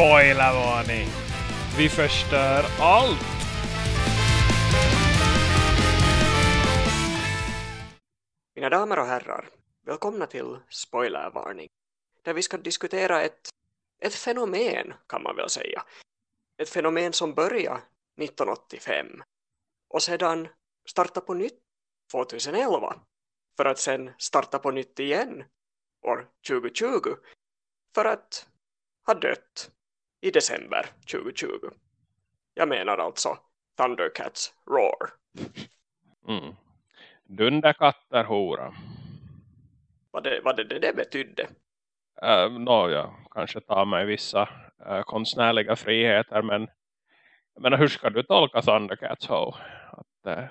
Spoilervarning! Vi förstör allt! Mina damer och herrar, välkomna till Spoilervarning. Där vi ska diskutera ett, ett fenomen kan man väl säga. Ett fenomen som började 1985 och sedan starta på nytt 2011 för att sen starta på nytt igen år 2020 för att ha dött i december 2020. Jag menar alltså Thundercats Roar. Mm. Dunderkatter hora. Vad det, vad det, det, betydde. Uh, no, jag kanske tar mig vissa uh, konstnärliga friheter men jag menar, hur ska du tolka Thundercats Ho? Att, uh,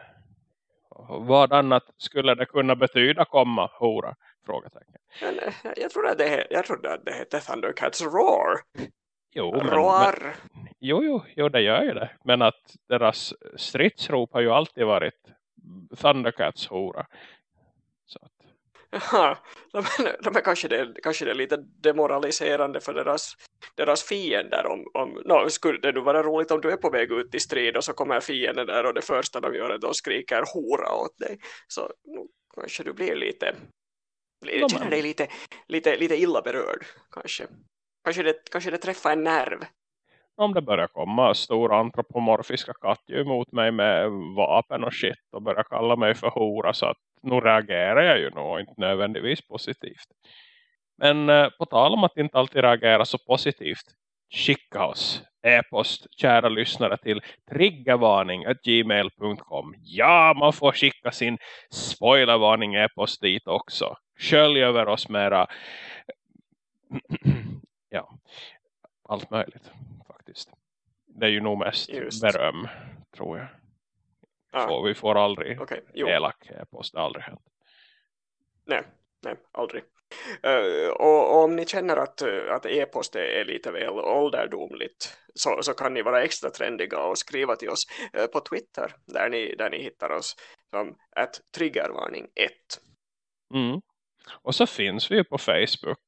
vad annat skulle det kunna betyda komma hora? Frågetecken. Men, jag trodde att det, jag trodde att det hette Thundercats Roar. Jo, men. Men, jo, jo, jo, det gör ju det. Men att deras stridsrop har ju alltid varit Thundercats hora. Så att... Jaha, de, de är kanske, det, kanske det är lite demoraliserande för deras, deras fiender. Om, om, no, skulle det nu vara roligt om du är på väg ut i strid och så kommer fienden där och det första de gör är att de skriker hora åt dig. Så nu, kanske du blir lite, blir, känner dig lite, lite, lite illa berörd kanske. Kanske det, kanske det träffar en nerv. Om det börjar komma stora antropomorfiska kattdjur mot mig med vapen och shit och börjar kalla mig för hora så att nu reagerar jag ju nog inte nödvändigtvis positivt. Men eh, på tal om att inte alltid reagera så positivt skicka oss e-post, kära lyssnare, till triggervarning.gmail.com. Ja, man får skicka sin spoilervarning e-post dit också. Skölj över oss mera ja, allt möjligt faktiskt. Det är ju nog mest Just. beröm, tror jag. Ah. Så vi får aldrig okay. elak e-post, det har aldrig hänt. Nej, nej, aldrig. Uh, och, och, om ni känner att, att e-post är lite väl ålderdomligt så, så kan ni vara extra trendiga och skriva till oss uh, på Twitter där ni, där ni hittar oss som att triggervarning 1. Mm. Och så finns vi på Facebook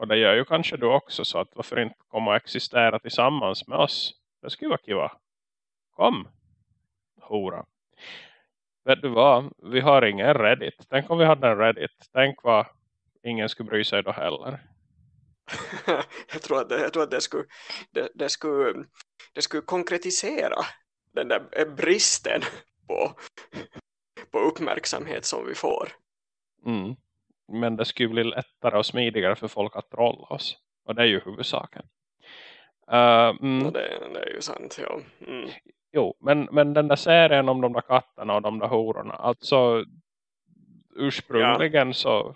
och det gör ju kanske du också så att varför inte komma och existera tillsammans med oss. Det skulle vara kiva. Kom, hora. Vet du vad? Vi har ingen Reddit. Tänk om vi hade en Reddit. Tänk vad ingen skulle bry sig då heller. jag tror att det, jag tror att det, skulle, det, det, skulle, det skulle konkretisera den där bristen på, på uppmärksamhet som vi får. Mm. Men det skulle bli lättare och smidigare för folk att trolla oss. Och det är ju huvudsaken. Uh, mm. det, det, är ju sant, ja. Mm. Jo, men, men den där serien om de där katterna och de där hororna. Alltså ursprungligen ja. så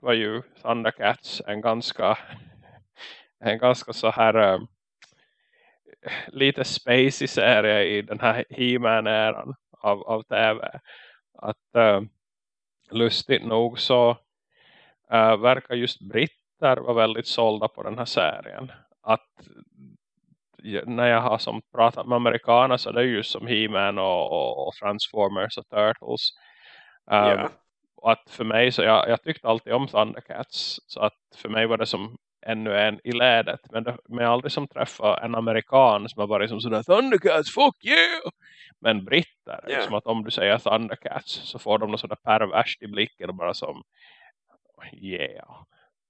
var ju Thundercats en ganska en ganska så här uh, lite spacey serie i den här He-Man-äran av, av tv. Att uh, lustigt nog så uh, verkar just britter vara väldigt sålda på den här serien. Att när jag har som pratat med amerikaner så det är just som He-Man och, och, och, Transformers och Turtles. Um, yeah. Och att för mig så jag, jag tyckte alltid om Thundercats så att för mig var det som ännu en i lädet. Men, det, men jag aldrig som träffat en amerikan som har varit som sådär Thundercats, fuck yeah! Men britter, yeah. som att om du säger Thundercats så får de någon sådär perverst i blicken och bara som yeah.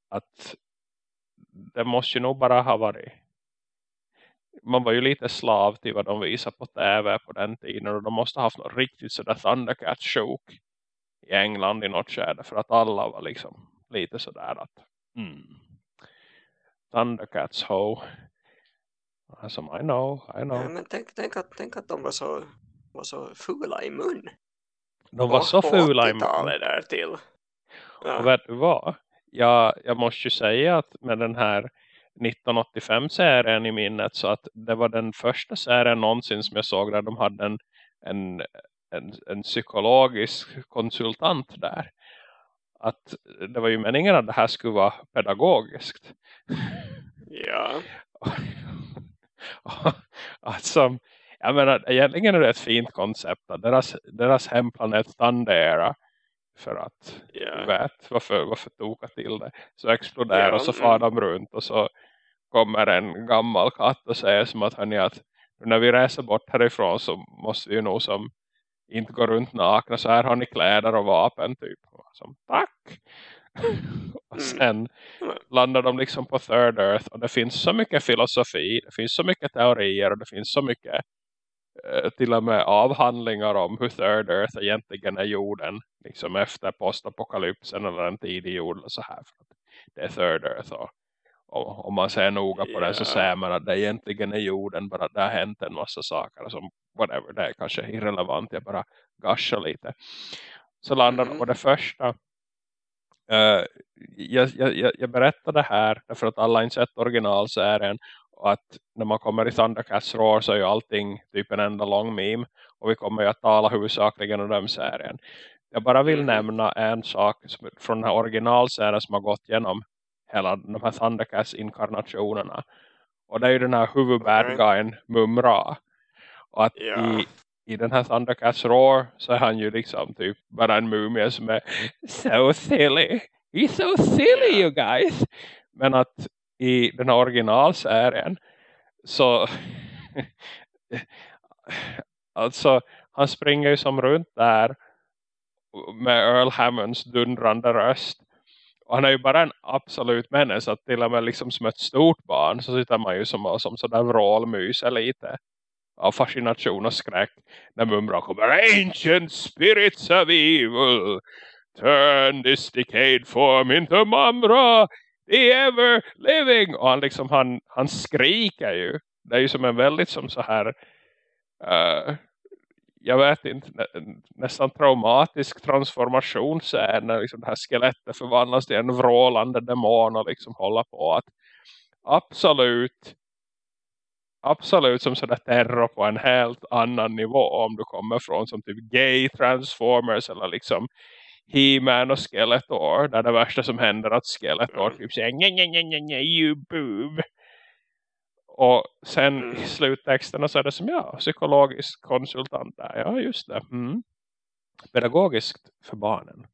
Att det måste ju nog bara ha varit man var ju lite slav till vad de visade på tv på den tiden och de måste ha haft något riktigt sådär Thundercats-sjok i England i något skede för att alla var liksom lite sådär att mm, Thundercats ho. Alltså I know, I know. Ja, men tänk, tänk, att, tänk att de var så, var så fula i mun. De var på, så fula i mun. där till. Ja. och vet du vad jag, jag måste ju säga att med den här 1985-serien i minnet så att det var den första serien någonsin som jag såg där de hade en, en, en, en psykologisk konsultant där. Att det var ju meningen att det här skulle vara pedagogiskt. Ja. alltså, jag menar, egentligen är det ett fint koncept deras, deras hemplanet Tandera för att yeah. vet varför, varför toka till det så exploderar yeah. och så far de runt och så kommer en gammal katt och säger som att, hörni, att när vi reser bort härifrån så måste vi nog som inte gå runt nakna så här har ni kläder och vapen typ. Som, tack! och mm. sen landar de liksom på Third Earth och det finns så mycket filosofi, det finns så mycket teorier och det finns så mycket till och med avhandlingar om hur Third Earth egentligen är jorden liksom efter postapokalypsen eller en tidig jord och så här för att det är Third Earth och, och om man ser noga på yeah. det så ser man att det egentligen är jorden bara det har hänt en massa saker som whatever, det är kanske irrelevant jag bara gashar lite så landar mm. på det första Uh, jag, jag, jag berättade här därför att alla inte sett originalserien att när man kommer i Thundercats Roar så är ju allting typ en enda lång meme och vi kommer ju att tala huvudsakligen om den serien. Jag bara vill mm. nämna en sak från den här originalserien som har gått igenom hela de här Thundercats inkarnationerna och det är ju den här huvudbadguyen. Mumra och att yeah. i, i den här Thundercats Roar så är han ju liksom typ bara en mumie som är so silly. He's so silly you guys. Men att i den här originalserien så alltså han springer ju som runt där med Earl Hammonds dundrande röst. Och han är ju bara en absolut människa. Att till och med liksom som ett stort barn så sitter man ju som, som sådär vrålmyser lite av fascination och skräck när Mumra kommer Ancient spirits of evil turn this decayed form into Mumra the ever living! Och han liksom han, han skriker ju. Det är ju som en väldigt som så här uh, jag vet inte nä, nästan traumatisk transformation så är när liksom det här skelettet förvandlas till en vrålande demon och liksom håller på att absolut absolut som sådär terror på en helt annan nivå om du kommer från som typ gay transformers eller liksom He-Man och Skeletor där det värsta som händer att Skeletor mm. typ säger nej, nej, nej, nej, you boob och sen mm. i sluttexterna så är det som ja, psykologisk konsultant där, ja just det mm. pedagogiskt för barnen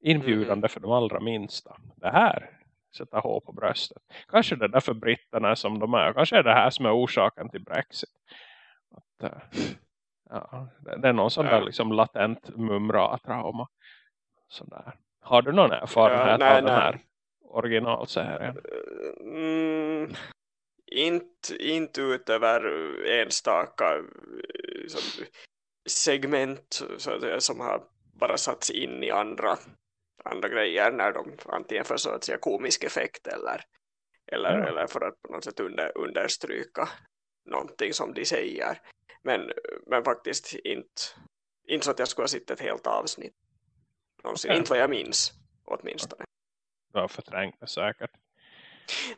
inbjudande mm. för de allra minsta det här sätta hår på bröstet. Kanske det är därför britterna är som de är. Kanske är det här som är orsaken till Brexit. Att, eh, ja, det är någon sån där liksom latent mumra-trauma. Sådär. Har du någon erfarenhet ja, nej, av den här originalserien? Mm, inte, inte utöver enstaka som, segment så att säga, som har bara satts in i andra andra grejer när de antingen för så att säga komisk effekt eller, eller, ja. eller för att på något sätt under, understryka någonting som de säger. Men, men faktiskt inte, inte så att jag skulle ha sett ett helt avsnitt. Någonsin. Okay. Inte vad jag minns åtminstone. Du har förträngt det säkert.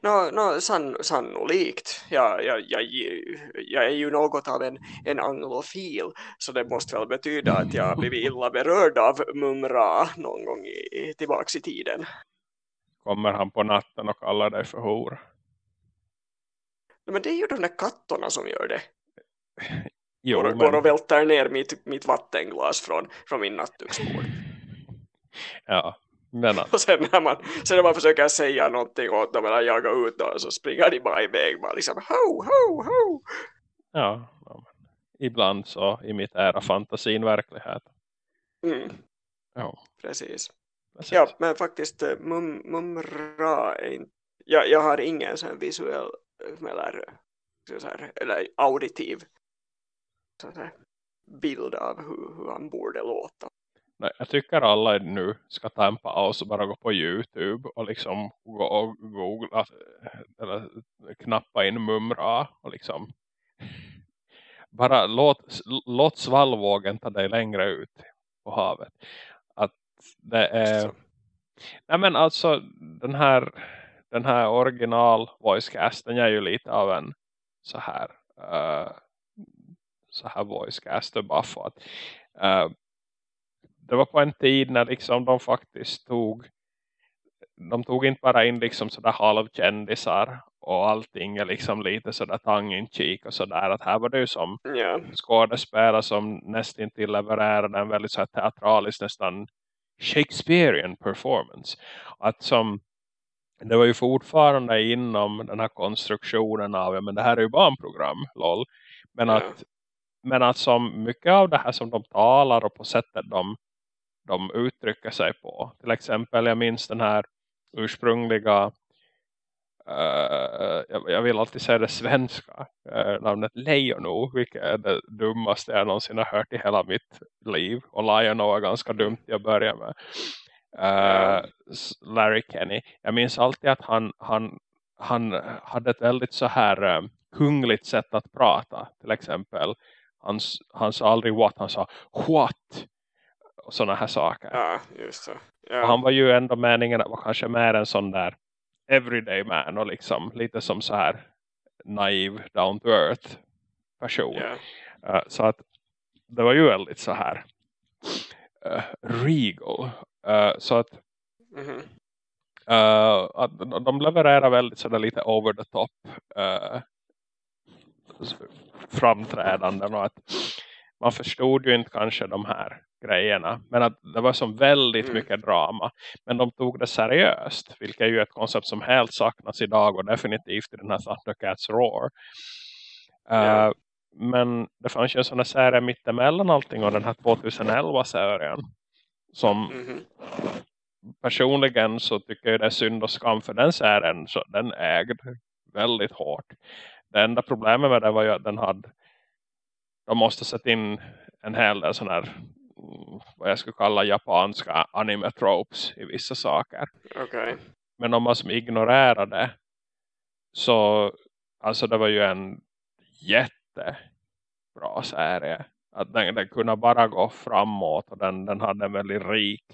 No, no, san, sannolikt. Jag, jag, jag, jag är ju något av en, en anglofil så det måste väl betyda att jag blivit illa berörd av Mumra någon gång i, tillbaks i tiden. Kommer han på natten och kallar dig för hor? Men det är ju de där kattorna som gör det. Jo, går, men... går och välter ner mitt, mitt vattenglas från, från min nattduksbord. Ja, men Och sen när, man, sen när man försöker säga någonting åt dem eller jaga ut dem så springer de bara iväg. Bara liksom ho, ho, ho. Ja, ibland så imiterar fantasin verklighet. Mm. Ja. Precis. Precis. Ja, men faktiskt eh, mum, mumra är inte, jag, jag har ingen sån visuell eller, så här, eller auditiv så här, bild av hur, hur han borde låta. Nej, jag tycker alla nu ska ta en paus och bara gå på Youtube och liksom gå och googla eller knappa in mumra och liksom bara låt, låt svallvågen ta dig längre ut på havet. Att det är nej men alltså den här den här original voicecasten är ju lite av en så här uh, så här voicecaster bara för att uh, det var på en tid när liksom de faktiskt tog de tog inte bara in liksom sådär halvkändisar och allting är liksom lite sådär tongue-in-cheek och sådär att här var det ju som yeah. skådespelare som nästan till levererade en väldigt så teatralisk nästan Shakespearean performance att som det var ju fortfarande inom den här konstruktionen av, ja men det här är ju barnprogram, lol. Men att men att som mycket av det här som de talar och på sättet de, de uttrycker sig på. Till exempel, jag minns den här ursprungliga Uh, jag, jag, vill alltid säga det svenska uh, namnet Lejono, vilket är det dummaste jag någonsin har hört i hela mitt liv. Och Lejono är ganska dumt jag börjar med. Uh, Larry Kenny. Jag minns alltid att han, han, han hade ett väldigt så här um, kungligt sätt att prata. Till exempel han, han sa aldrig what, han sa what? Och sådana här saker ja, just det. Ja. han var ju ändå meningen att vara kanske mer en sån där everyday man och liksom lite som så här naiv down to earth person. Yeah. Uh, så att det var ju väldigt så här uh, regal. Uh, så att mm -hmm. att de levererar väldigt sådär lite over the top framträdanden och att man förstod ju inte kanske de här grejerna. Men att det var som väldigt mm. mycket drama. Men de tog det seriöst. Vilket är ju ett koncept som helt saknas idag. Och definitivt i den här Thundercats Roar. Yeah. Uh, men det fanns ju en sån här serie mittemellan allting. Och den här 2011-serien. Som mm. personligen så tycker jag det är synd och skam. För den serien så den ägde väldigt hårt. Det enda problemet med det var ju att den hade de måste sätta in en hel del sån här vad jag skulle kalla japanska anime tropes i vissa saker. Okay. Men om man som ignorerar det så alltså det var ju en jättebra serie. Att den, den kunde bara gå framåt och den, den hade en väldigt rik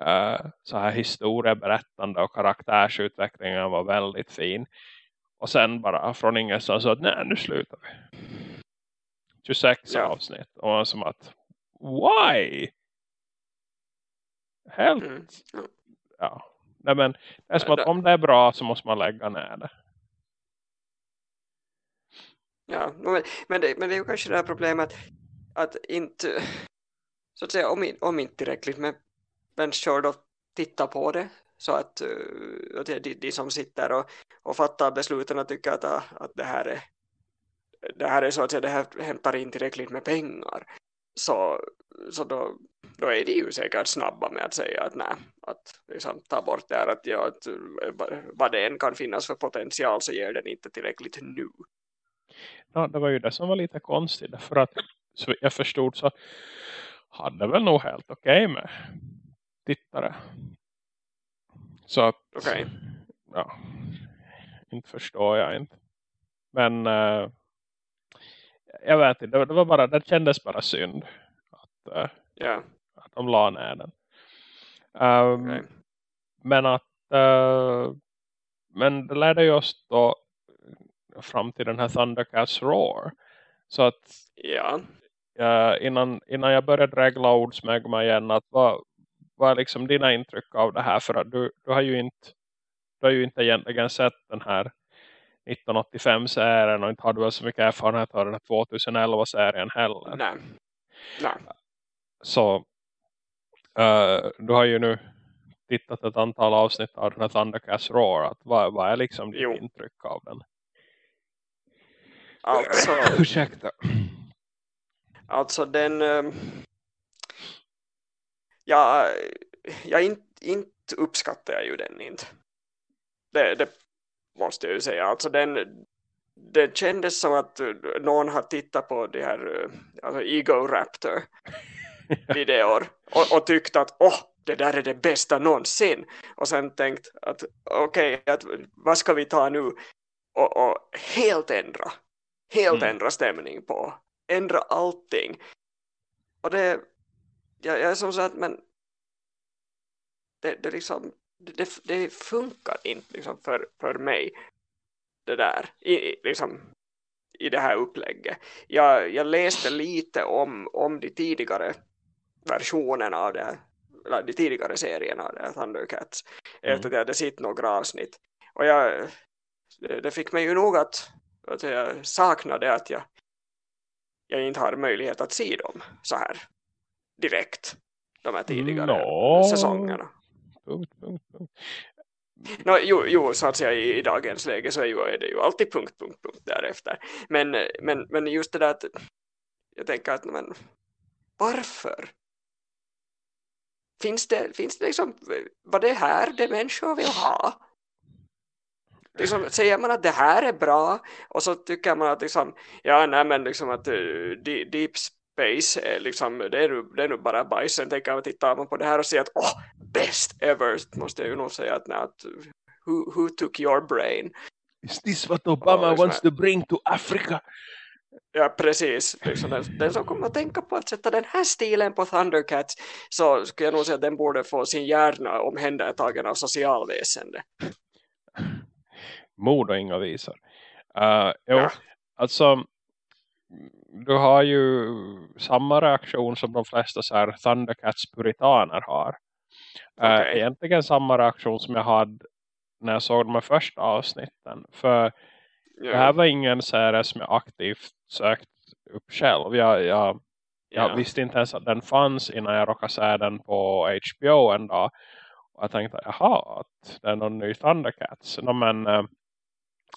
uh, så här historieberättande och karaktärsutvecklingen var väldigt fin. Och sen bara från ingenstans så att nej nu slutar vi. 26 ja. avsnitt. Och som att why? Helt. Mm. Ja. Nej, men det är som att om det är bra så måste man lägga ner det. Ja, men, det, men det är ju kanske det här problemet att inte så att säga om, om inte tillräckligt med människor då tittar på det så att, uh, att de, de som sitter och, och fattar besluten och tycker att, att det här är det här är så att säga, det här hämtar in tillräckligt med pengar så, så då, då är de ju säkert snabba med att säga att nej, att liksom ta bort det här att, ja, att vad det än kan finnas för potential så ger den inte tillräckligt nu. Ja, det var ju det som var lite konstigt för att så jag förstod så hade väl nog helt okej okay med tittare. Så att okay. ja, inte förstår jag inte. Men äh, jag vet inte, det, var bara, det kändes bara synd att, uh, yeah. att de la ner den. Um, okay. Men att uh, men det ledde ju oss då fram till den här Thundercats Roar. Så att ja. uh, innan, innan jag började regla ordsmägma igen att vad, vad är liksom dina intryck av det här? För att du, du har ju inte du har ju inte egentligen sett den här 1985-serien och inte hade väl så mycket erfarenhet av den här 2011-serien heller. Nej. Nej. Så uh, du har ju nu tittat ett antal avsnitt av den här Thundercats Roar. Att vad, vad är liksom ditt jo. intryck av den? Alltså, Ursäkta. Alltså den... Um, ja, jag inte, inte uppskattar jag ju den inte. Det, det måste jag ju säga. Alltså den, det kändes som att någon har tittat på det här alltså Ego Raptor videor och, och tyckt att åh, det där är det bästa någonsin. Och sen tänkt att okej, okay, vad ska vi ta nu? Och, och helt ändra. Helt mm. ändra stämning på. Ändra allting. Och det, jag, jag är som sagt, men det, det liksom det, det funkar inte liksom för, för mig det där i, liksom, i det här upplägget. Jag, jag läste lite om, om de tidigare versionerna av det eller de tidigare serierna av det Thundercats mm. efter att jag hade sett några avsnitt och jag, det fick mig ju nog att, att jag saknade att jag, jag inte har möjlighet att se dem så här direkt de här tidigare no. säsongerna punkt, punkt, punkt. No, jo, jo, så att säga i, i dagens läge så är, ju, är det ju alltid punkt, punkt, punkt därefter. Men, men, men just det där att jag tänker att men, varför? Finns det, finns det liksom, vad det här det människor vill ha? Liksom, säger man att det här är bra och så tycker man att liksom, ja nej men liksom att uh, deep space är liksom, det är nu, det är nu bara bajs. Sen tänker man titta man på det här och säger att åh, oh, best ever måste jag ju nog säga att, nej, att who, who took your brain? Is this what Obama oh, wants to bring to Africa? Ja, precis. Liksom den, den, som kommer att tänka på att sätta den här stilen på Thundercats så skulle jag nog säga att den borde få sin hjärna omhändertagen av socialväsende. Mord och inga visor. Uh, jo, ja. alltså du har ju samma reaktion som de flesta så här Thundercats-puritaner har. Eh, okay. Uh, egentligen samma reaktion som jag hade när jag såg de första avsnitten. För yeah. det här var ingen serie som jag aktivt sökt upp själv. Jag, jag, jag yeah. visste inte ens att den fanns innan jag råkade se den på HBO en dag. Och jag tänkte, jaha, att det är någon ny Thundercats. No, men uh,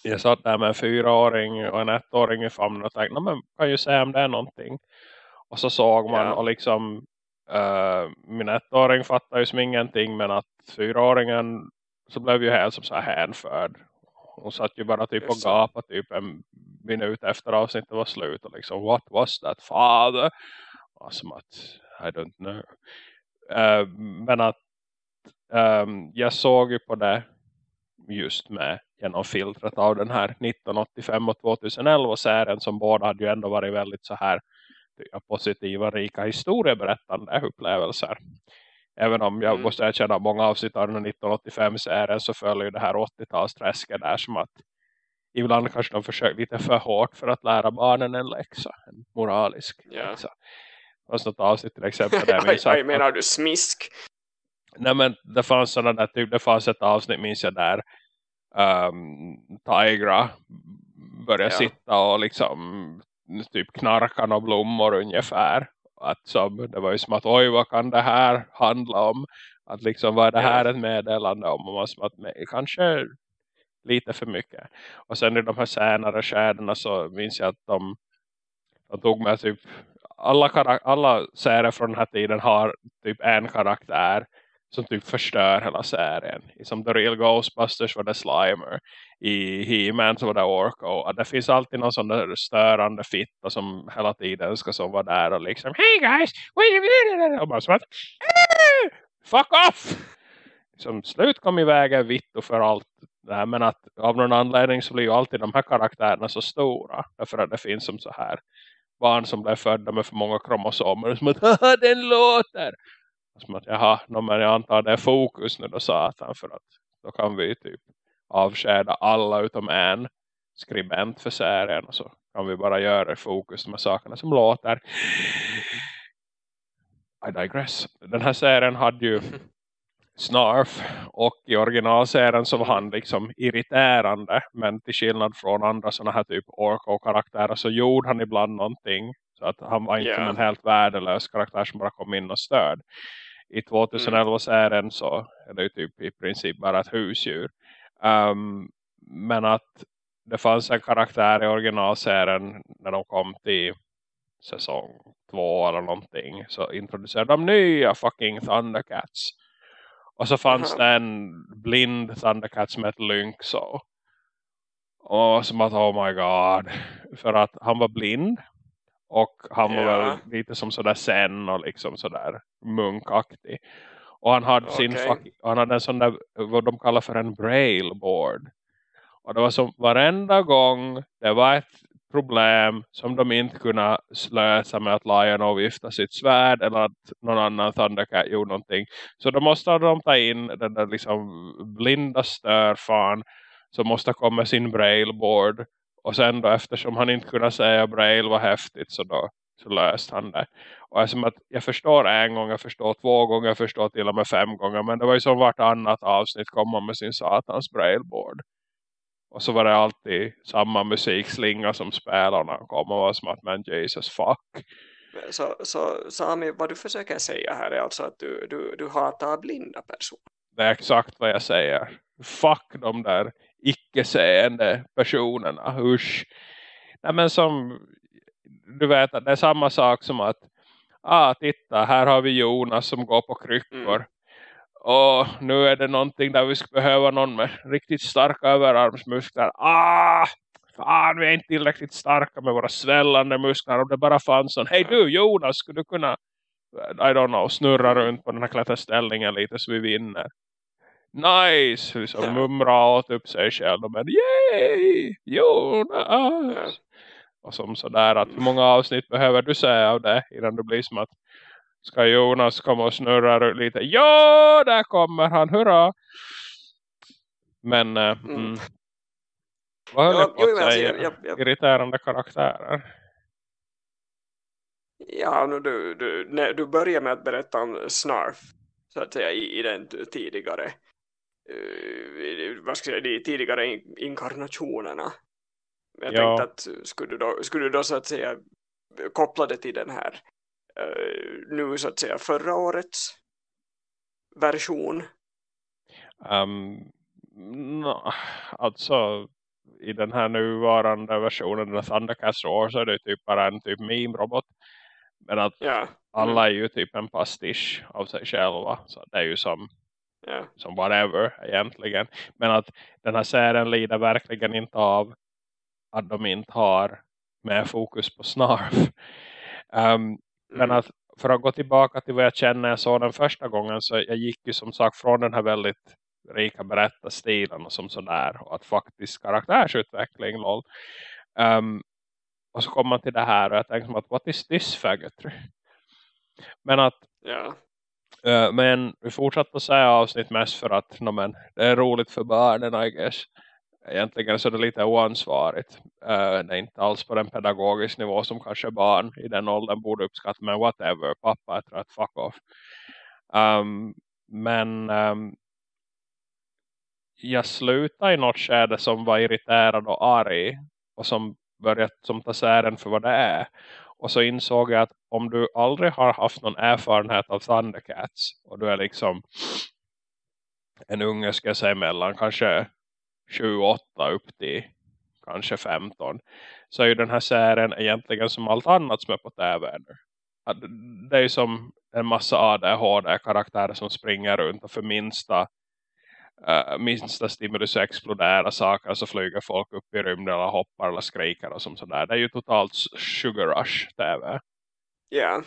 jag satt där med en fyraåring och en ettåring i famnen och tänkte, men kan ju säga om det är någonting. Och så såg man yeah. och liksom uh, min ettåring fattade ju som ingenting men att fyraåringen så blev ju helt som så här hänförd. Hon satt ju bara typ och gapade typ en minut efter avsnittet var slut och liksom, what was that father? Som att, I don't know. Uh, men att um, jag såg ju på det just med genom filtret av den här 1985 och 2011 serien som båda hade ju ändå varit väldigt så här positiva, rika historieberättande upplevelser. Även om jag mm. måste erkänna många avsnitt av den 1985-serien så följer det här 80-talsträsket där som att ibland kanske de försöker lite för hårt för att lära barnen en läxa, en moralisk yeah. läxa. Fanns något avsnitt till exempel där minns att... menar du smisk? Nej men det fanns sådana där, typ, det fanns ett avsnitt minns jag där um, Tigra började ja. sitta och liksom typ knarka och blommor ungefär. Att som, det var ju som att oj vad kan det här handla om? Att liksom vad är det här ja. ett meddelande om? Och man som att kanske lite för mycket. Och sen i de här senare skedena så minns jag att de, de tog med typ alla, alla serier från den här tiden har typ en karaktär som typ förstör hela serien. Som The Real Ghostbusters var det Slimer. I He-Man så var det Orko. Det finns alltid någon sån där störande fitta som hela tiden ska som vara där och liksom Hey guys! Och bara som att äh! Fuck off! Som slut kom i vägen vitt och för allt det men att av någon anledning så blir ju alltid de här karaktärerna så stora. Därför att det finns som så här barn som blev födda med för många kromosomer. Som att, haha den låter! Som att, jaha, no, men jag antar det är fokus nu då satan för att då kan vi typ avskäda alla utom en skribent för serien och så kan vi bara göra fokus med sakerna som låter. I digress. Den här serien hade ju Snarf och i originalserien så var han liksom irriterande men till skillnad från andra sådana här typ Orko-karaktärer så gjorde han ibland någonting så att han var inte yeah. en helt värdelös karaktär som bara kom in och störd i 2011-serien mm. så är det ju typ i princip bara ett husdjur. Um, men att det fanns en karaktär i originalserien när de kom till säsong två eller någonting så introducerade de nya fucking Thundercats. Och så fanns mm. det en blind Thundercats med ett lynx så. Och som att oh my god. För att han var blind. Och han var ja. väl lite som sådär sen och liksom sådär munkaktig. Och han hade, okay. sin han hade en sån där, vad de kallar för en braille board. Och det var som varenda gång det var ett problem som de inte kunde lösa med att Lion vifta sitt svärd eller att någon annan Thundercat gjorde någonting. Så då måste de ta in den där liksom blinda störfan som måste komma sin brailleboard och sen då eftersom han inte kunde säga Braille var häftigt så då så löste han det. Och som att jag förstår en gång, jag förstår två gånger, jag förstår till och med fem gånger. Men det var ju som vartannat avsnitt komma med sin satans brailleboard. Och så var det alltid samma musikslinga som spelarna kom och var som att man Jesus fuck. Så, så Sami, vad du försöker säga här är alltså att du, du, du hatar blinda personer. Det är exakt vad jag säger. fuck de där icke-seende personerna. Usch. Nej, men som du vet att det är samma sak som att ah titta här har vi Jonas som går på kryckor. Mm. Och nu är det någonting där vi skulle behöva någon med riktigt starka överarmsmuskler. Ah, fan vi är inte tillräckligt starka med våra svällande muskler. Om det bara fanns sån, hej du Jonas skulle du kunna I don't know, snurra runt på den här klätterställningen lite så vi vinner. Nice! Liksom ja. mumra åt upp sig själv. Men yay! Jonas! Och som sådär att hur många avsnitt behöver du säga av det innan det blir som att ska Jonas komma och snurra lite. Ja, där kommer han, hurra! Men, äh, mm. Mm. vad höll jag på att alltså, säga? Jag, jag, Irriterande karaktärer. Ja, nu, du, du, du börjar med att berätta om Snarf så att säga i, i den tidigare vad ska jag säga, de tidigare in, inkarnationerna. Jag ja. tänkte att skulle du, då, skulle du då så att säga koppla det till den här uh, nu så att säga förra årets version? Um, no, alltså i den här nuvarande versionen av Thundercats Roar så är det typ bara en typ meme-robot. Men att ja. mm. alla är ju typ en pastisch av sig själva. Så det är ju som, ja. som whatever egentligen. Men att den här serien lider verkligen inte av att de inte har med fokus på snarf. Um, mm. Men att för att gå tillbaka till vad jag känner jag såg den första gången så jag gick ju som sagt från den här väldigt rika berättarstilen och som sådär och att faktiskt karaktärsutveckling lol. Um, och så kommer man till det här och jag som att what is this faggotry? Men att ja. Uh, men vi fortsätter att säga avsnitt mest för att no, men, det är roligt för barnen I guess. Egentligen så är det lite oansvarigt. Uh, det är inte alls på den pedagogisk nivå som kanske barn i den åldern borde uppskatta. Men whatever, pappa är trött, fuck off. Um, men um, jag slutade i något skede som var irriterad och arg. Och som börjat som ta sären för vad det är. Och så insåg jag att om du aldrig har haft någon erfarenhet av Thundercats och du är liksom en unge ska jag säga mellan kanske 28 upp till kanske 15 så är ju den här serien egentligen som allt annat som är på tv nu. Det är ju som en massa ADHD-karaktärer som springer runt och för minsta uh, minsta stimulus exploderar saker så flyger folk upp i rymden eller hoppar eller skriker och som sådär. Det är ju totalt sugar rush tv. Ja.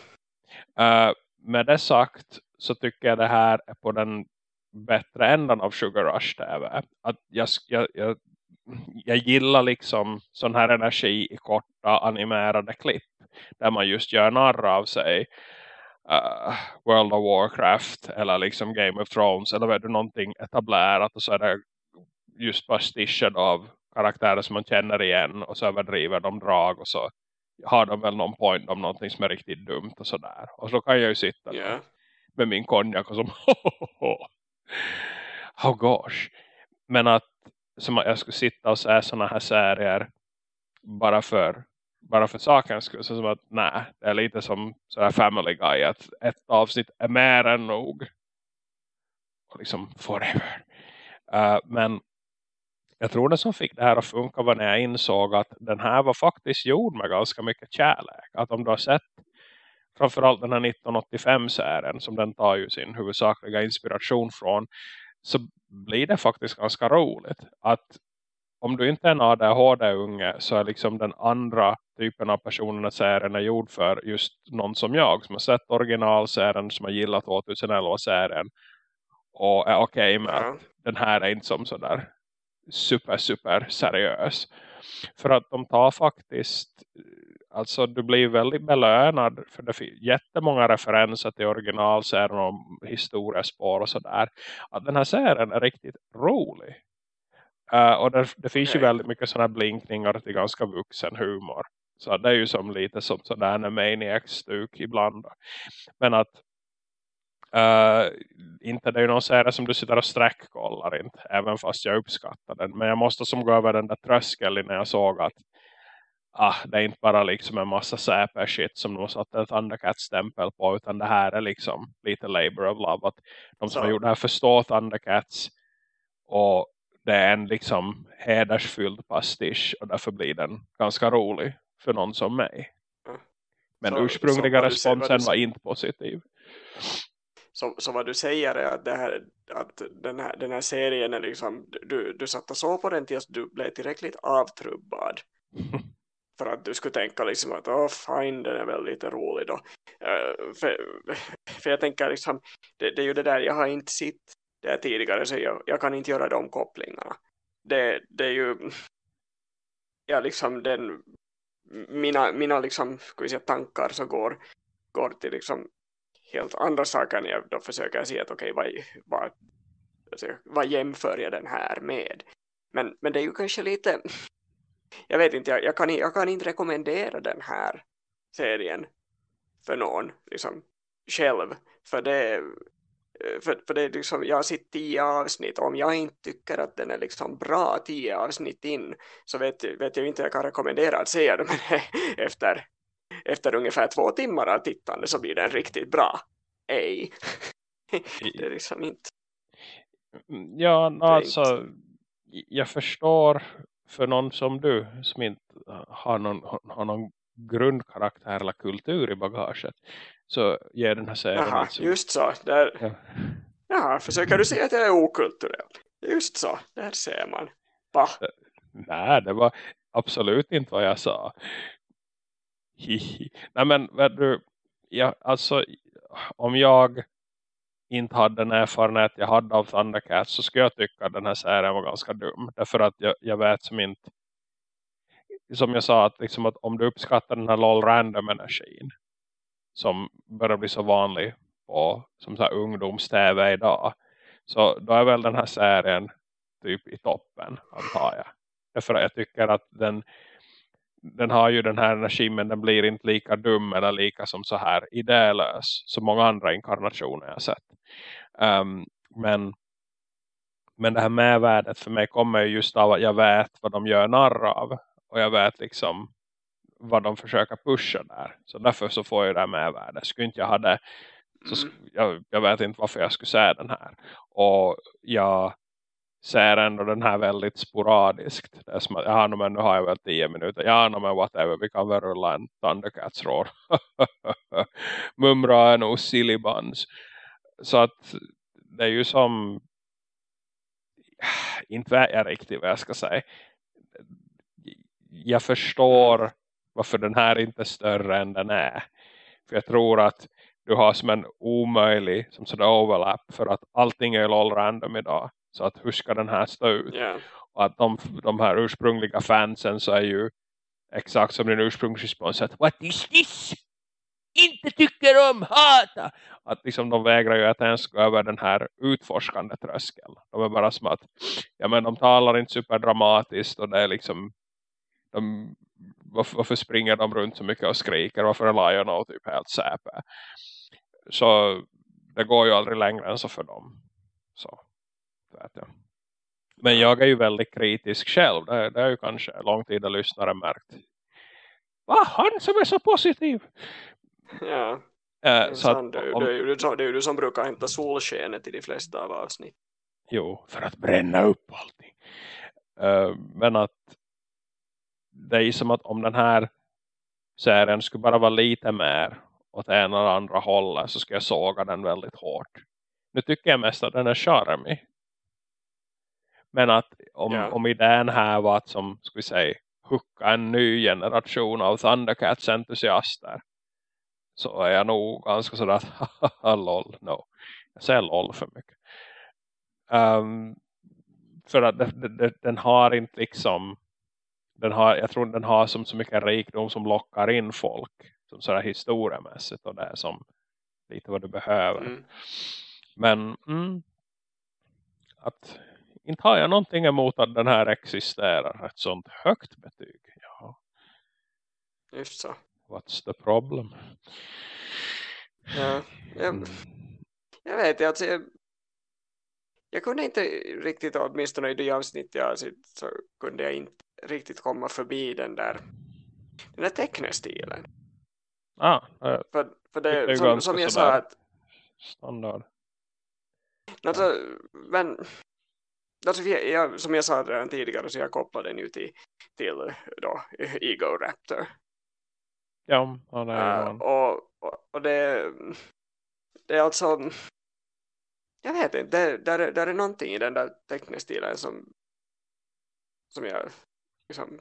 Yeah. Uh, med det sagt så tycker jag det här är på den bättre ändan av Sugar Rush TV. Att jag, jag, jag, jag gillar liksom sån här energi i korta animerade klipp. Där man just gör narr av sig uh, World of Warcraft eller liksom Game of Thrones eller vet du någonting etablerat och så är det just pastischad av karaktärer som man känner igen och så överdriver de drag och så har de väl någon point om någonting som är riktigt dumt och sådär. Och så kan jag ju sitta yeah. med min konjak och som oh gosh. Men att som jag skulle sitta och säga sådana här serier bara för bara för sakens skull. Så som att nej, det är lite som sådär Family Guy. Att ett avsnitt är mer än nog. Och liksom forever. Uh, eh, men jag tror det som fick det här att funka var när jag insåg att den här var faktiskt gjord med ganska mycket kärlek. Att om du har sett framförallt den här 1985-serien som den tar ju sin huvudsakliga inspiration från så blir det faktiskt ganska roligt. Att om du inte är en ADHD-unge så är liksom den andra typen av personerna serien är gjord för just någon som jag som har sett originalserien som har gillat 2011-serien och är okej okay med att den här är inte som sådär super super seriös. För att de tar faktiskt alltså du blir väldigt belönad för det finns jättemånga referenser till originalserien och historiespår och sådär. Att den här serien är riktigt rolig. Uh, och det, det finns okay. ju väldigt mycket sådana blinkningar till ganska vuxen humor. Så det är ju som lite som sådär Maniac-stuk ibland. Men att uh, inte det är ju någon serie som du sitter och sträckkollar inte. Även fast jag uppskattar den. Men jag måste som gå över den där tröskeln när jag såg att ah, det är inte bara liksom en massa säper shit som de satt ett Thundercats-stämpel på. Utan det här är liksom lite labor of love. Att de som så. har gjort det här förstår Thundercats Och det är en liksom hedersfylld pastisch och därför blir den ganska rolig för någon som mig. Men så, ursprungliga så responsen var inte positiv. Så, så vad du säger är att, det här, att den, här, den här serien är liksom, du, du satt och så på den tills du blev tillräckligt avtrubbad. för att du skulle tänka liksom att oh, fine, den är väl lite rolig då. Uh, för, för jag tänker liksom, det, det, är ju det där, jag har inte sett det tidigare så jag, jag kan inte göra de kopplingarna. Det, det är ju ja, liksom den mina, mina liksom, säga, tankar så går, går till liksom helt andra saker när jag då försöker se att okej, okay, vad, vad, alltså, vad jämför jag den här med? Men, men det är ju kanske lite, jag vet inte, jag, jag, kan, jag kan inte rekommendera den här serien för någon liksom, själv. För det, för, för det är liksom, jag har sett tio avsnitt om jag inte tycker att den är liksom bra tio avsnitt in så vet, vet jag inte jag kan rekommendera att se den men efter, efter ungefär två timmar av tittande så blir den riktigt bra. Ej. det är liksom inte Ja, alltså jag förstår för någon som du som inte har någon, har någon grundkaraktär eller kultur i bagaget så ger den här serien Jaha, alltså, just så. Där, ja. Jaha, försöker du säga att jag är okulturell? Just så, där ser man. Va? Eh, nej, det var absolut inte vad jag sa. Hihi. Nej men, du, ja, alltså, om jag inte hade den erfarenhet jag hade av Thundercats så skulle jag tycka att den här serien var ganska dum. Därför att jag, jag vet som inte som jag sa, att, liksom att om du uppskattar den här LOL random energin som börjar bli så vanlig på som så här ungdoms-tv idag. Så då är väl den här serien typ i toppen antar jag. Därför att jag tycker att den, den har ju den här energin men den blir inte lika dum eller lika som så här idélös som många andra inkarnationer jag sett. Um, men, men det här medvärdet för mig kommer just av att jag vet vad de gör narr av. Och jag vet liksom vad de försöker pusha där. Så därför så får jag det med värde. Skulle inte jag ha det så mm. jag, jag vet inte varför jag skulle säga den här. Och jag ser ändå den här väldigt sporadiskt. Det är som att, ja, men nu har jag väl tio minuter. Ja, men whatever. Vi kan väl rulla en Thundercats-rår. Mumra är nog silly buns. Så att det är ju som inte vet jag riktigt vad jag ska säga. Jag förstår varför den här inte är större än den är. För jag tror att du har som en omöjlig som sådär overlap för att allting är all random idag. Så att hur ska den här stå ut? Yeah. Och att de, de här ursprungliga fansen så är ju exakt som din ursprungsrespons att What is this? Inte tycker om hata! Att liksom de vägrar ju att ens gå över den här utforskande tröskeln. De är bara som att ja men de talar inte superdramatiskt och det är liksom de varför, varför springer de runt så mycket och skriker? Varför är Lionel typ helt säpe? Så det går ju aldrig längre än så för dem. Så, vet jag. Men jag är ju väldigt kritisk själv. Det, det är ju kanske långtida lyssnare märkt. Va? Han som är så positiv! Ja. Äh, så att, det, om, det, är ju, det är ju du som brukar hämta solskenet i de flesta av avsnitt. Jo, för att bränna upp allting. Uh, men att det är som att om den här serien skulle bara vara lite mer åt ena eller andra hållet så ska jag såga den väldigt hårt. Nu tycker jag mest att den är charmig. Men att om, yeah. om idén här var att som ska vi säga hucka en ny generation av Thundercats entusiaster så är jag nog ganska sådär att lol, no. Jag säger lol för mycket. Um, för att det, det, den har inte liksom den har, jag tror den har som så mycket rikdom som lockar in folk. Som sådär historiemässigt och det är som lite vad du behöver. Mm. Men mm, att inte har jag någonting emot att den här existerar. Ett sånt högt betyg. Ja. Just så. What's the problem? Ja, jag, mm. jag vet. Alltså jag, jag kunde inte riktigt åtminstone i det avsnitt jag så kunde jag inte riktigt komma förbi den där den där tecknestilen. Ah, för, för det, det som, som jag sa att standard. Alltså, men alltså jag, som jag sa redan tidigare så jag kopplade den ju till, till då, Ego Raptor. Ja, ja det är uh, och, och, och det, det är alltså jag vet inte, det, där, där är någonting i den där tecknestilen som som jag liksom,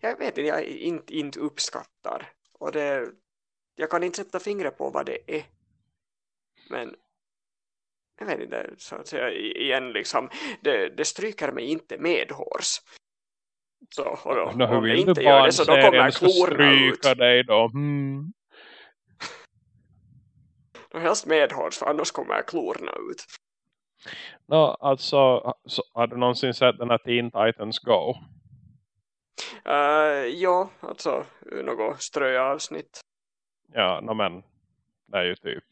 jag vet inte, jag inte, inte uppskattar och det, jag kan inte sätta fingret på vad det är men jag vet inte, så att säga igen liksom, det, det stryker mig inte medhårs. Så, och då, no, om det inte gör det så då kommer klorna ut. dig då? Hmm. Då helst medhårs för annars kommer klorna ut. No, alltså, så, har du någonsin sett den här Teen Titans Go? Uh, ja, alltså något ströavsnitt. Ja, no, men det är ju typ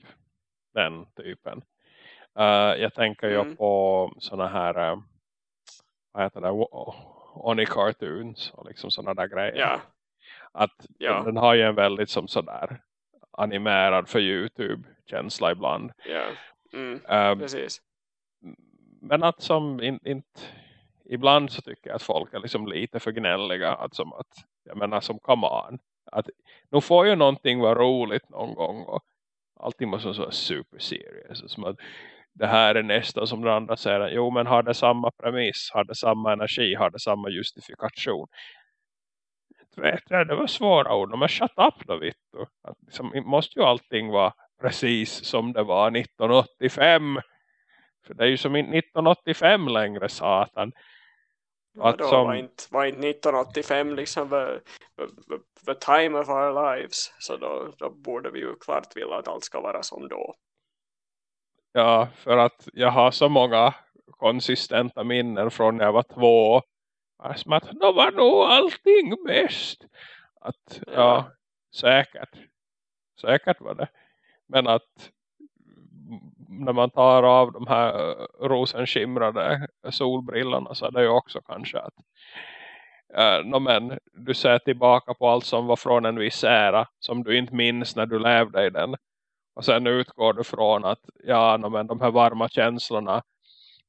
den typen. Uh, jag tänker ju mm. på såna här uh, vad heter det? Oni cartoons och liksom sådana där grejer. Ja. Att ja. Den, har ju en väldigt som sådär animerad för Youtube känsla ibland. Ja, mm, uh, precis. Men att som inte in, ibland så tycker jag att folk är liksom lite för gnälliga. Att som att, jag menar som come on. Att nu får ju någonting vara roligt någon gång och allting måste vara så super serious. Som att det här är nästa som den andra säger. Jo men har det samma premiss, har det samma energi, har det samma justifikation. Vet jag, det var svåra ord. Men shut up då Vittu. Att liksom, måste ju allting vara precis som det var 1985. För det är ju som inte 1985 längre satan. Att då som... var, inte, var inte 1985 liksom the, the, the time of our lives. Så då, då borde vi ju klart vilja att allt ska vara som då. Ja, för att jag har så många konsistenta minnen från när jag var två. Som att då var nog allting bäst. Att, ja. ja, säkert. Säkert var det. Men att när man tar av de här eh, rosenskimrade solbrillorna så är det ju också kanske att eh, uh, no, men, du ser tillbaka på allt som var från en viss ära som du inte minns när du levde i den och sen utgår du från att ja, men de här varma känslorna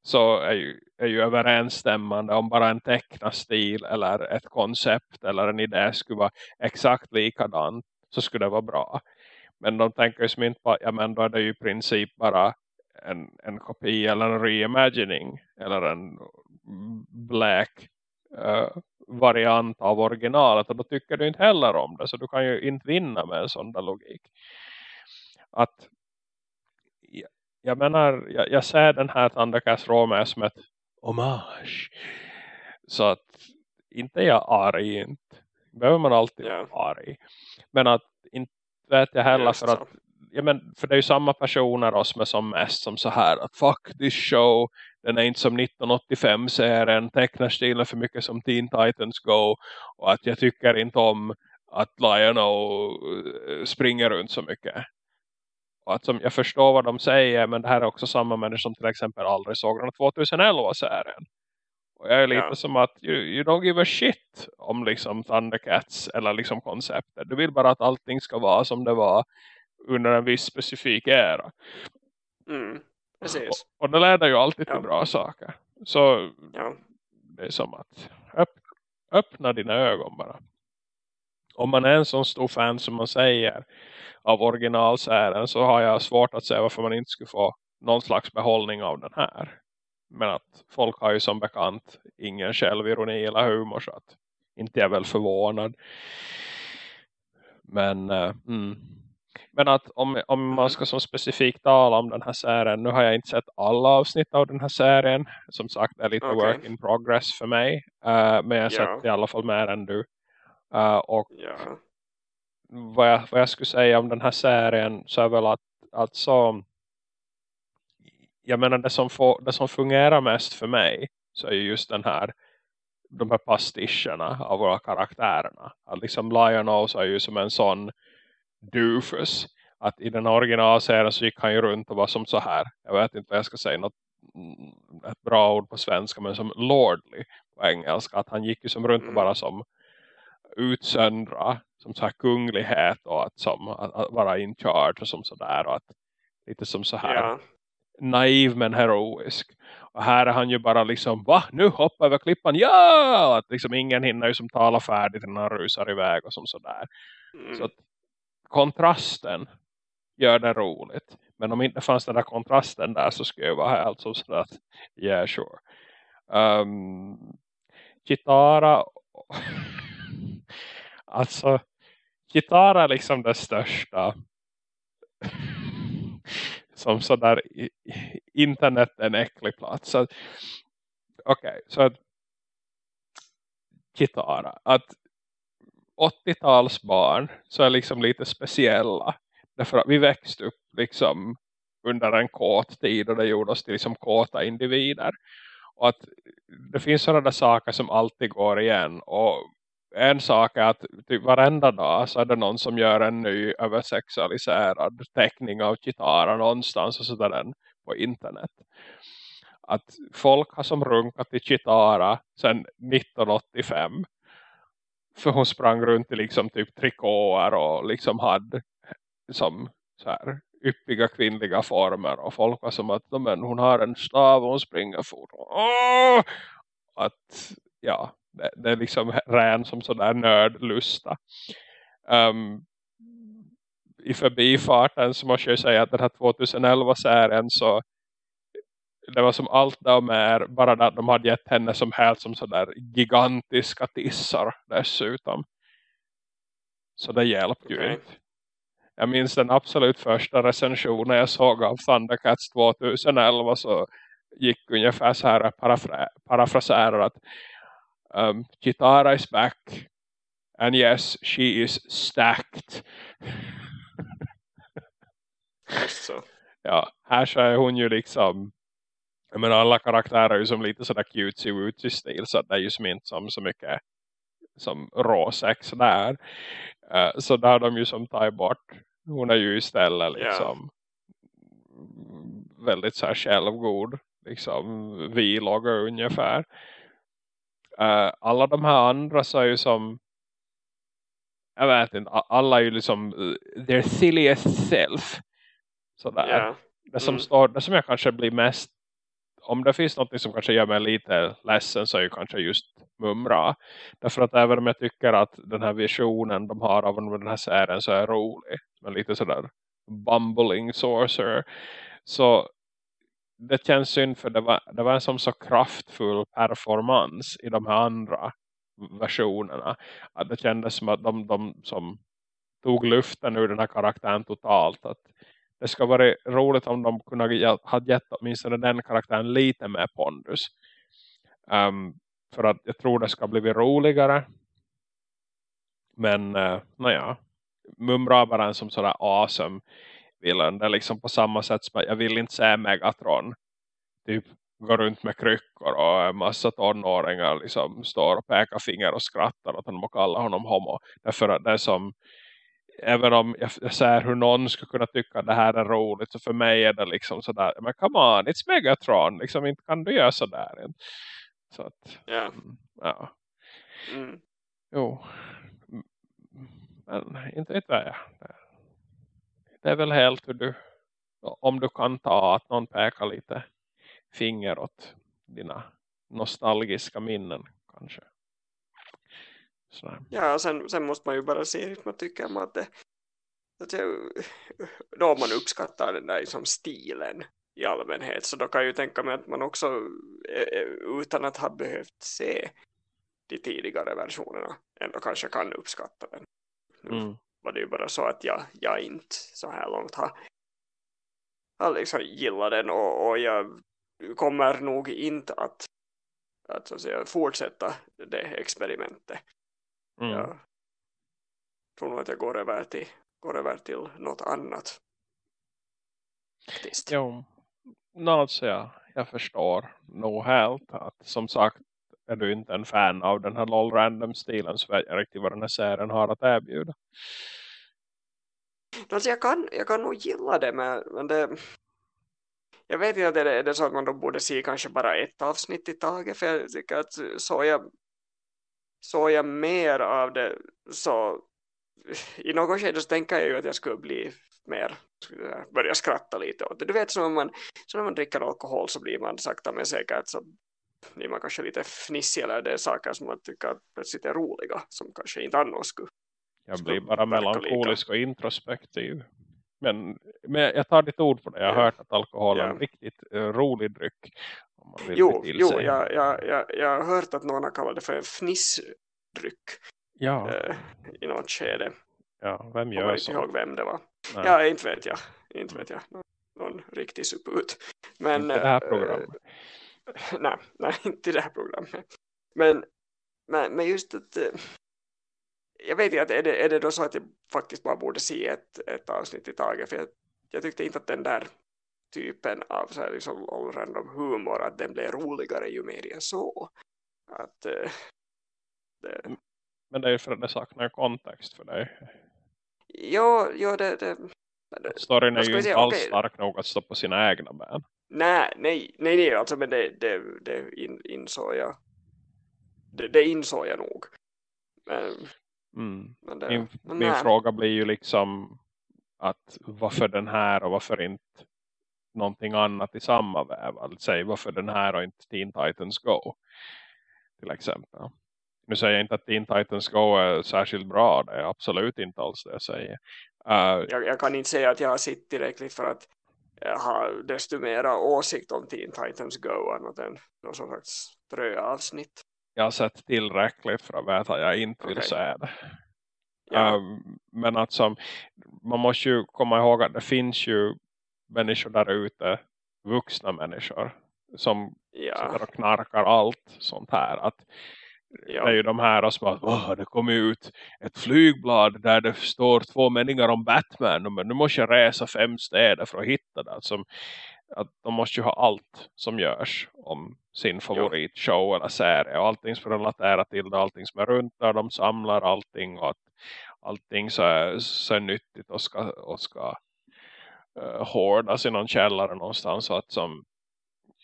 så är ju, är ju överensstämmande om bara en tecknastil eller ett koncept eller en idé skulle vara exakt likadan så skulle det vara bra. Men de tänker ju inte på, ja men då är det ju i princip bara en, en kopia eller en reimagining eller en black uh, variant av originalet och då tycker du inte heller om det så du kan ju inte vinna med en sån där logik att jag menar, jag, jag ser den här Thundercats Rome som ett hommage. Så att inte jag arg inte. Behöver man alltid yeah. vara arg. Men att vet jag heller för att ja, men, för det är ju samma personer som är som mest som så här att fuck this show den är inte som 1985-serien tecknar stilen för mycket som Teen Titans Go och att jag tycker inte om att Lionel eh, springer runt så mycket och att som, jag förstår vad de säger men det här är också samma människor som till exempel aldrig såg den 2011-serien. Och jag är lite ja. som att you, you don't give a shit om liksom Thundercats eller liksom konceptet. Du vill bara att allting ska vara som det var under en viss specifik era. Mm, precis. Och, och det leder ju alltid till ja. bra saker. Så ja. det är som att öpp, öppna dina ögon bara. Om man är en sån stor fan som man säger av originalsären så har jag svårt att se varför man inte skulle få någon slags behållning av den här. Men att folk har ju som bekant ingen självironi eller humor så att inte jag är väl förvånad. Men, uh, mm. Men att om, om man ska som specifikt tala om den här serien. Nu har jag inte sett alla avsnitt av den här serien. Som sagt det är lite okay. work in progress för mig. Uh, men jag har sett i alla fall mer än du. Uh, och ja vad jag, vad jag skulle säga om den här serien så är väl att alltså jag menar det som, får, det som fungerar mest för mig så är ju just den här de här pastischerna av våra karaktärerna. Att liksom Lionel är ju som en sån doofus. Att i den originalserien så gick han ju runt och var som så här. Jag vet inte vad jag ska säga. Något, mm, ett bra ord på svenska men som lordly på engelska. Att han gick ju som runt och bara som utsöndra som så här kunglighet och att, som, att, att vara in charge och som sådär och att lite som så här ja naiv men heroisk. Och här är han ju bara liksom, va? Nu hoppar över klippan, ja! Att liksom ingen hinner ju som talar färdigt när han rusar iväg och som sådär. Mm. Så att kontrasten gör det roligt. Men om inte fanns den där kontrasten där så skulle jag vara helt som sådär att, yeah sure. Um, Kitara alltså Kitara är liksom det största som sådär internet en äcklig plats. Okej, okay, så att Kitara, att 80-talsbarn så är liksom lite speciella. Därför att vi växte upp liksom under en kort tid och det gjorde oss till liksom kåta individer. Och att det finns sådana där saker som alltid går igen. Och en sak är att typ varenda dag så är det någon som gör en ny översexualiserad teckning av Kitara någonstans och sådär den på internet. Att folk har som runkat i Kitara sedan 1985. För hon sprang runt i liksom typ trikåer och liksom hade som så här yppiga kvinnliga former och folk var som att men hon har en stav och hon springer fort. Åh! Att ja, det, det är liksom ren som sådär nördlusta. Um, I förbifarten så måste jag säga att den här 2011-serien så det var som allt där med bara att de hade gett henne som helt som sådär gigantiska tissar dessutom. Så det hjälpte okay. ju inte. Jag minns den absolut första recensionen jag såg av Thundercats 2011 så gick ungefär så här parafra parafraserar att um, Kitara is back and yes, she is stacked. så. Ja, här så är hon ju liksom jag menar alla karaktärer är ju som lite sådär cutesy stil så det är ju som inte som så mycket som råsex där. Uh, så där de ju som tar bort hon är ju istället liksom yeah. väldigt så här självgod liksom vilogga ungefär. Uh, alla de här andra så är ju som jag vet inte, alla är ju liksom uh, their silliest self sådär. Yeah. Det som mm. står, det som jag kanske blir mest om det finns något som kanske gör mig lite ledsen så är ju kanske just Mumra. Därför att även om jag tycker att den här visionen de har av den här serien så är rolig. Men lite sådär bumbling sorcerer. Så det känns synd för det var, det var en som så kraftfull performance i de här andra versionerna. Att det kändes som att de, de som tog luften ur den här karaktären totalt. Att det ska vara roligt om de kunde ha gett åtminstone den karaktären lite mer pondus. Um, för att jag tror det ska bli roligare. Men eh, uh, naja, Mumra bara en som sådär awesome villain. Det är liksom på samma sätt som jag vill inte se Megatron typ gå runt med kryckor och en massa tonåringar liksom står och pekar finger och skrattar honom och kallar honom homo. Därför att det är som även om jag, säger hur någon skulle kunna tycka att det här är roligt så för mig är det liksom sådär, men come on, it's Megatron liksom inte kan du göra sådär så att, yeah. ja mm. jo men inte vet jag det är väl helt hur du om du kan ta att någon pekar lite finger åt dina nostalgiska minnen kanske Sådär. Ja, sen, sen måste man ju bara se hur man tycker om att det att jag, då man uppskattar den där liksom stilen i allmänhet så då kan jag ju tänka mig att man också utan att ha behövt se de tidigare versionerna ändå kanske kan uppskatta den. Mm. Var det ju bara så att jag, jag inte så här långt har, har liksom gillat den och, och jag kommer nog inte att, att, så att säga, fortsätta det experimentet. Mm. Jag tror nog att jag går över till, går över till något annat. Faktiskt. Jo, alltså jag, jag förstår nog helt att som sagt är du inte en fan av den här LOL random stilen så vet jag riktigt vad den här serien har att erbjuda. Alltså jag kan, jag kan nog gilla det men, men det, jag vet inte, är det, är det så att man då borde se kanske bara ett avsnitt i taget för jag tycker att så jag såg jag mer av det så, i något skede så tänker jag ju att jag skulle bli mer börja skratta lite åt det. Du vet, som när man, så när man dricker alkohol så blir man sakta men säkert så blir man kanske lite fnissig eller det är saker som man tycker plötsligt är roliga som kanske inte annars skulle Jag blir bara melankolisk och introspektiv. Men, men jag tar ditt ord för det. Jag har ja. hört att alkohol är ja. en riktigt uh, rolig dryck. jo, jo jag, jag, jag, jag har hört att någon har kallat det för en fnissdryck. Ja. Uh, I något skede. Ja, vem gör så? Jag inte ihåg vem det var. Nej. Ja, inte vet jag. Inte vet jag. Någon, någon riktig suput. Men, inte det här programmet. Uh, nej, nej, inte det här programmet. Men, men, men just att jag vet inte, är det, är det då så att jag faktiskt bara borde se ett, ett avsnitt i taget? För jag, jag tyckte inte att den där typen av så här, liksom, random humor att den blev roligare ju mer jag så att uh, det... men det är ju för att det saknar kontext för dig. Ja, ja det, det, det storyn är ju inte alls okay. stark nog att stå på sina egna ben nej, nej, nej, nej alltså men det, det, det in, insåg jag det, det insåg jag nog men Mm. Det, min, min fråga blir ju liksom att varför den här och varför inte någonting annat i samma väv. Alltså varför den här och inte Teen Titans Go till exempel. Nu säger jag inte att Teen Titans Go är särskilt bra. Det är absolut inte alls det jag säger. Uh, jag, jag, kan inte säga att jag har sitt tillräckligt för att ha desto mera åsikt om Teen Titans Go annat än någon slags tröavsnitt jag har sett tillräckligt för att veta att jag inte vill okay. se det. Ja. Um, men att som, man måste ju komma ihåg att det finns ju människor där ute, vuxna människor som ja. och knarkar allt sånt här. Att ja. Det är ju de här som att oh, det kommer ut ett flygblad där det står två meningar om Batman. Men nu måste jag resa fem städer för att hitta det. Som, att de måste ju ha allt som görs om sin favoritshow eller serie och allting som relaterar till det, allting som är runt där de samlar allting och att allting så är, så är nyttigt och ska, och ska uh, hårdas i någon källare någonstans så att som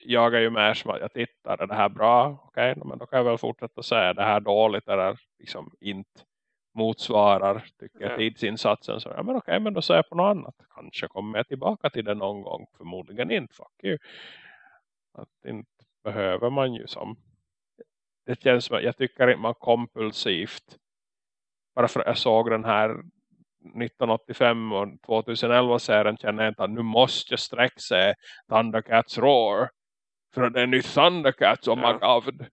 jag är ju mer som att jag tittar, är det här bra? Okej, okay, men då kan jag väl fortsätta säga det här dåligt eller liksom inte motsvarar tycker jag, tidsinsatsen. Så ja men okej men då säger jag på något annat. Kanske kommer jag tillbaka till det någon gång. Förmodligen inte. Fuck you. Att inte behöver man ju som det känns som att jag tycker inte man kompulsivt bara för att jag såg den här 1985 och 2011 serien känner jag inte att nu måste jag sträcka sig Thundercats Roar för det är nytt Thundercats, oh my ja. god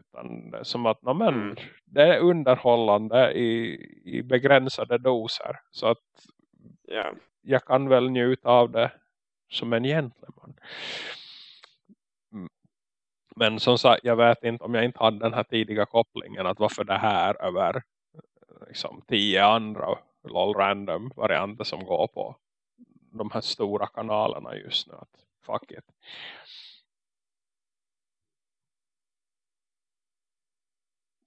utan som att no, men, mm. det är underhållande i, i begränsade doser. Så att yeah. jag kan väl njuta av det som en gentleman. Mm. Men som sagt, jag vet inte om jag inte hade den här tidiga kopplingen att varför det här över liksom, tio andra lol random varianter som går på de här stora kanalerna just nu. Att fuck it.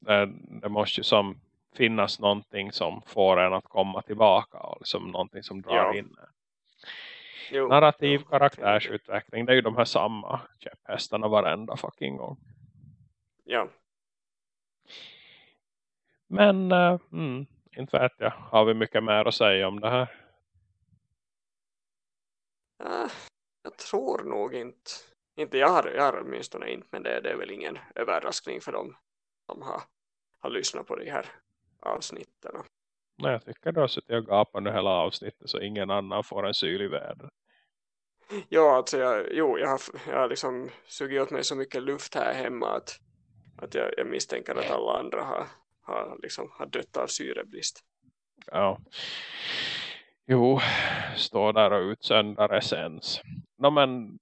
Det, det måste ju som finnas någonting som får en att komma tillbaka och liksom någonting som drar ja. in jo. narrativ jo. karaktärsutveckling det är ju de här samma käpphästarna varenda fucking gång. Ja. Men uh, mm, inte vet jag. Har vi mycket mer att säga om det här? Uh, jag tror nog inte. Inte jag har, jag har åtminstone inte men det, det är väl ingen överraskning för dem som har har lyssnat på de här avsnitten. Nej, jag tycker du har suttit och gapat nu hela avsnittet så ingen annan får en syl i väder. Ja, alltså jag, jo, jag har, jag har liksom sugit åt mig så mycket luft här hemma att, att jag, jag misstänker att alla andra har, har, liksom, har dött av syrebrist. Ja. Jo, står där och utsöndar essens. No, men,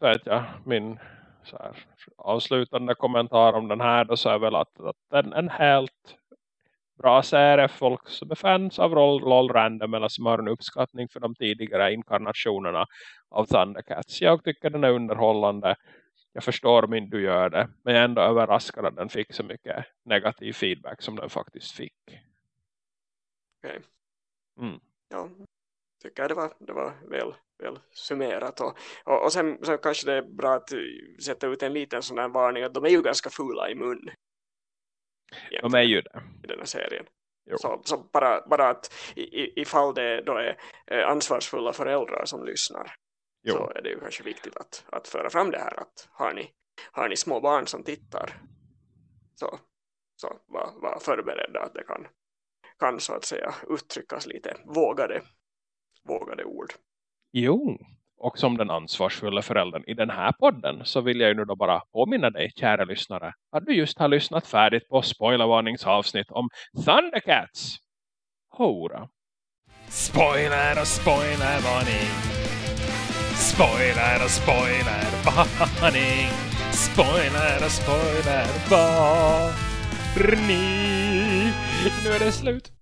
vet jag, min så här, avslutande kommentar om den här då så är väl att, att en, en helt bra serie folk som är fans av LOL, LOL Random eller som har en uppskattning för de tidigare inkarnationerna av Thundercats. Jag tycker den är underhållande. Jag förstår om du gör det. Men jag är ändå överraskad att den fick så mycket negativ feedback som den faktiskt fick. Okej. Okay. Mm. Ja, tycker jag det var, det var väl väl summerat. Och, och, och sen, sen kanske det är bra att sätta ut en liten sån här varning att de är ju ganska fula i mun. De är ju det. I den här serien. Så, så, bara, bara att i, ifall det då är ansvarsfulla föräldrar som lyssnar jo. så är det ju kanske viktigt att, att föra fram det här att har ni, har ni små barn som tittar så, så var, var förberedda att det kan, kan så att säga uttryckas lite vågade, vågade ord. Jo, och som den ansvarsfulla föräldern i den här podden så vill jag ju nu då bara påminna dig, kära lyssnare, att du just har lyssnat färdigt på spoilervarningsavsnitt om Thundercats. Hora. Spoiler och spoilervarning. Spoiler och spoilervarning. Spoiler och spoilervarning. Nu är det slut.